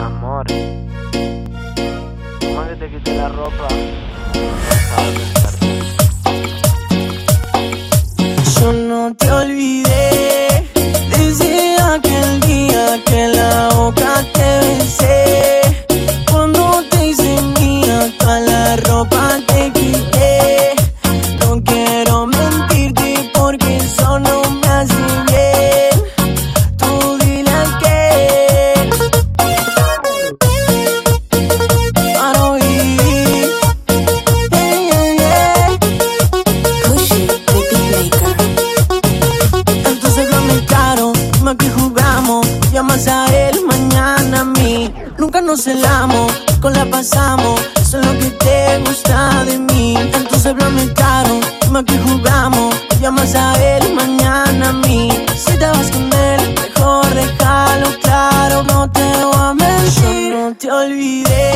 Amor, ¿cómo que te quité la ropa? Yo no te olvidé llamas a él mañana a mí. Nunca nos celamos, con la pasamos, eso es lo que te gusta de mí. Entonces háblame caro, más que jugamos, llamas a él mañana a mí. Si te vas con él, mejor déjalo claro, no te voy a mentir. No te olvidé,